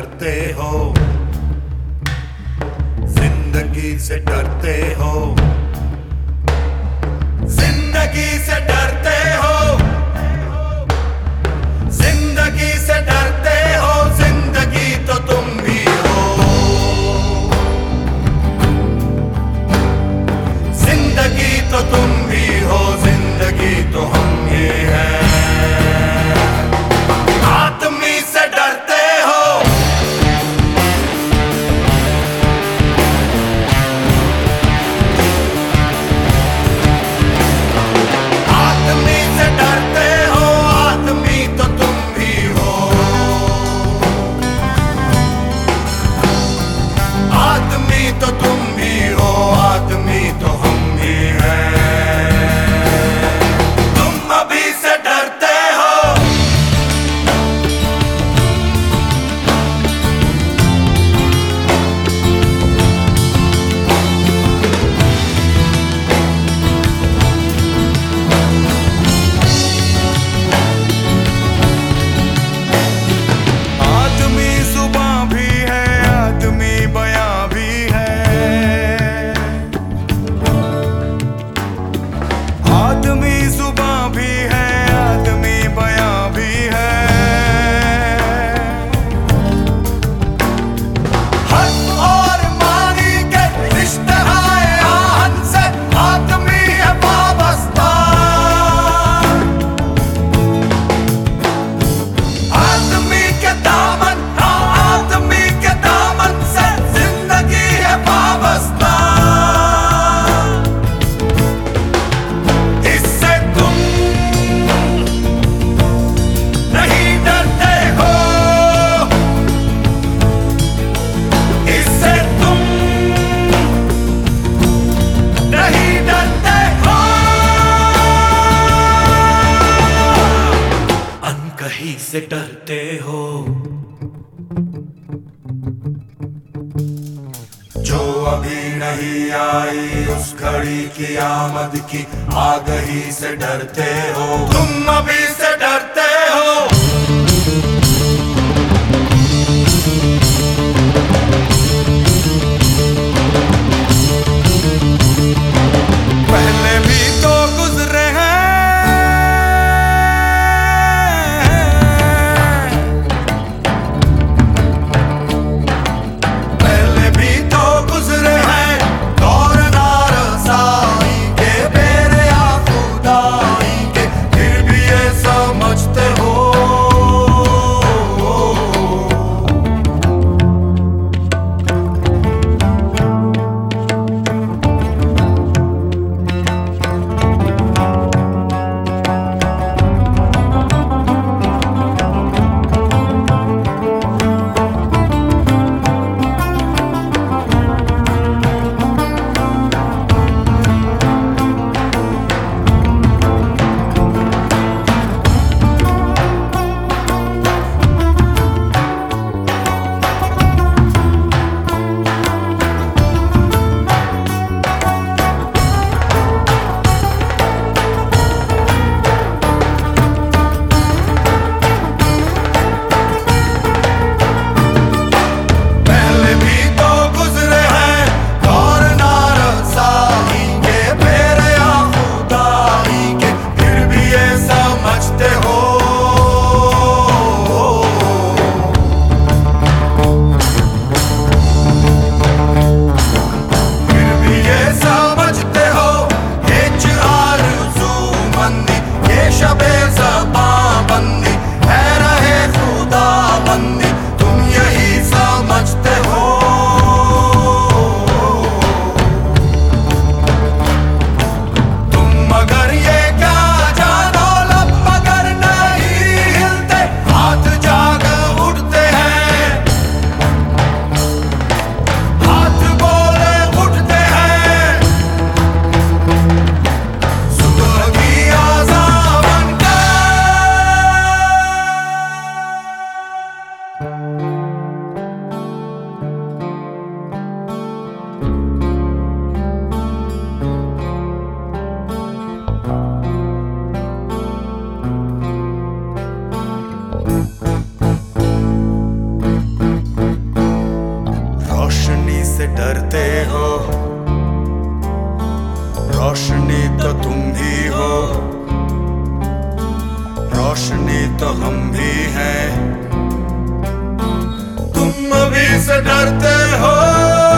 डरते हो। ज़िंदगी से डरते हो। डरते हो। जो अभी नहीं आई उस घड़ी की आमद की आगही से डरते हो। तुम अभी तो तुम भी हो। रोशनी तो हम भी हैं। तुम अभी से डरते हो।